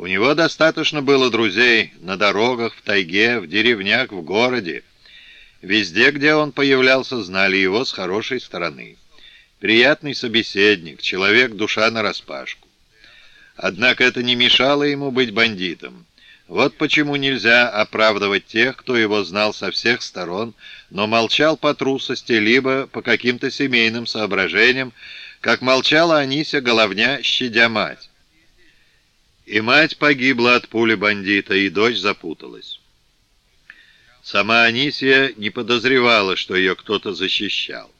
У него достаточно было друзей на дорогах, в тайге, в деревнях, в городе. Везде, где он появлялся, знали его с хорошей стороны. Приятный собеседник, человек душа нараспашку. Однако это не мешало ему быть бандитом. Вот почему нельзя оправдывать тех, кто его знал со всех сторон, но молчал по трусости, либо по каким-то семейным соображениям, как молчала Анися Головня, щадя мать. И мать погибла от пули бандита, и дочь запуталась. Сама Анисия не подозревала, что ее кто-то защищал.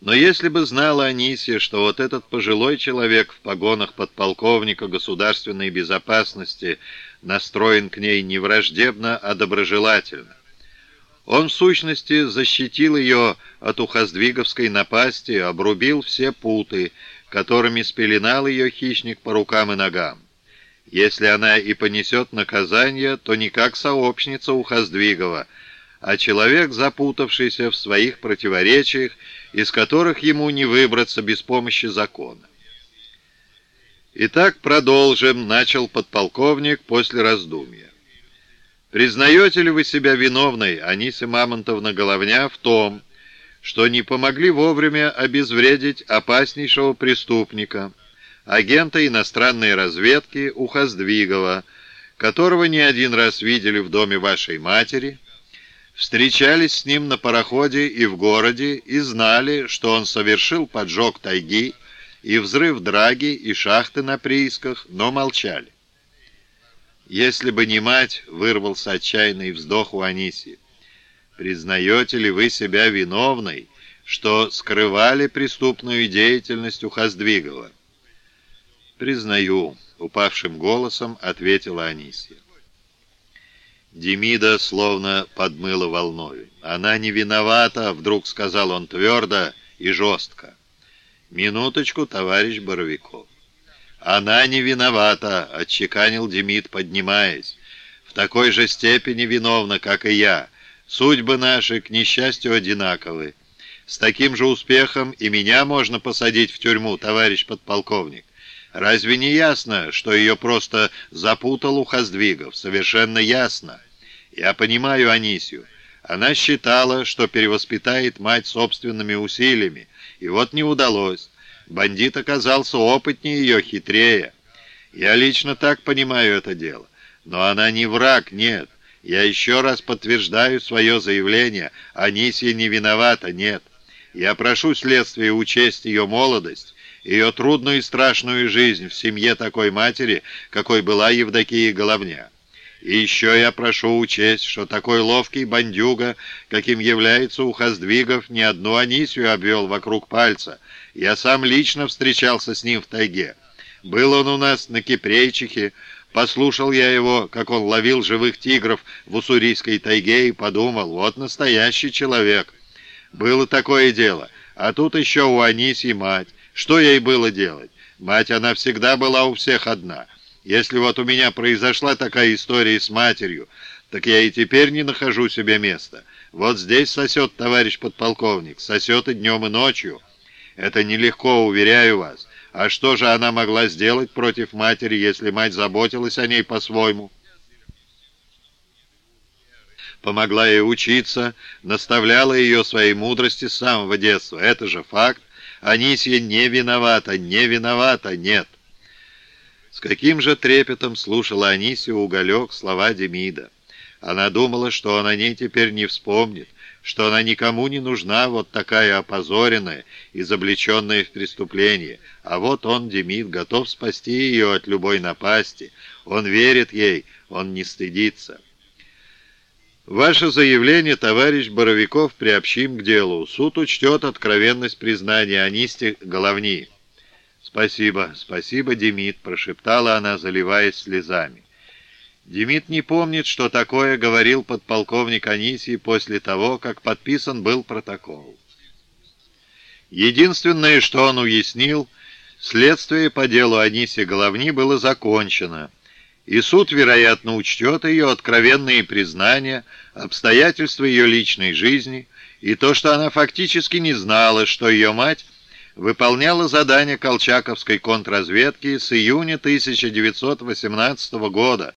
Но если бы знала Анисия, что вот этот пожилой человек в погонах подполковника государственной безопасности настроен к ней не враждебно, а доброжелательно. Он, в сущности, защитил ее от ухоздвиговской напасти, обрубил все путы, которыми спеленал ее хищник по рукам и ногам. Если она и понесет наказание, то не как сообщница Ухоздвигова, а человек, запутавшийся в своих противоречиях, из которых ему не выбраться без помощи закона. «Итак, продолжим», — начал подполковник после раздумья. «Признаете ли вы себя виновной, Анисия Мамонтовна Головня, в том, что не помогли вовремя обезвредить опаснейшего преступника, агента иностранной разведки Ухоздвигова, которого не один раз видели в доме вашей матери, встречались с ним на пароходе и в городе и знали, что он совершил поджог тайги и взрыв драги и шахты на приисках, но молчали. Если бы не мать, вырвался отчаянный вздох у Анисии. Признаете ли вы себя виновной, что скрывали преступную деятельность у Хаздвигова? «Признаю», — упавшим голосом ответила Анисия. Демида словно подмыла волной. «Она не виновата», — вдруг сказал он твердо и жестко. «Минуточку, товарищ Боровиков». «Она не виновата», — отчеканил Демид, поднимаясь. «В такой же степени виновна, как и я. Судьбы наши, к несчастью, одинаковы. С таким же успехом и меня можно посадить в тюрьму, товарищ подполковник. Разве не ясно, что ее просто запутал Ухоздвигов? Совершенно ясно. Я понимаю Анисию. Она считала, что перевоспитает мать собственными усилиями, и вот не удалось. Бандит оказался опытнее ее, хитрее. Я лично так понимаю это дело. Но она не враг, нет. Я еще раз подтверждаю свое заявление. Анисия не виновата, нет. Я прошу следствие учесть ее молодость, ее трудную и страшную жизнь в семье такой матери, какой была Евдокия Головня. И еще я прошу учесть, что такой ловкий бандюга, каким является Ухоздвигов, ни одну Анисию обвел вокруг пальца. Я сам лично встречался с ним в тайге. Был он у нас на Кипрейчихе, послушал я его, как он ловил живых тигров в уссурийской тайге и подумал, вот настоящий человек. Было такое дело, а тут еще у Анисии мать. Что ей было делать? Мать, она всегда была у всех одна». Если вот у меня произошла такая история с матерью, так я и теперь не нахожу себе места. Вот здесь сосет товарищ подполковник, сосет и днем, и ночью. Это нелегко, уверяю вас. А что же она могла сделать против матери, если мать заботилась о ней по-своему? Помогла ей учиться, наставляла ее своей мудрости с самого детства. Это же факт. Анисья не виновата, не виновата, нет. С каким же трепетом слушала Анисия уголек слова Демида. Она думала, что он о ней теперь не вспомнит, что она никому не нужна, вот такая опозоренная, изобличенная в преступлении. А вот он, Демид, готов спасти ее от любой напасти. Он верит ей, он не стыдится. Ваше заявление, товарищ Боровиков, приобщим к делу. Суд учтет откровенность признания Анисти Головни. «Спасибо, спасибо, Демид», — прошептала она, заливаясь слезами. Демид не помнит, что такое говорил подполковник Анисий после того, как подписан был протокол. Единственное, что он уяснил, следствие по делу Аниси Головни было закончено, и суд, вероятно, учтет ее откровенные признания, обстоятельства ее личной жизни и то, что она фактически не знала, что ее мать выполняла задание колчаковской контрразведки с июня 1918 года.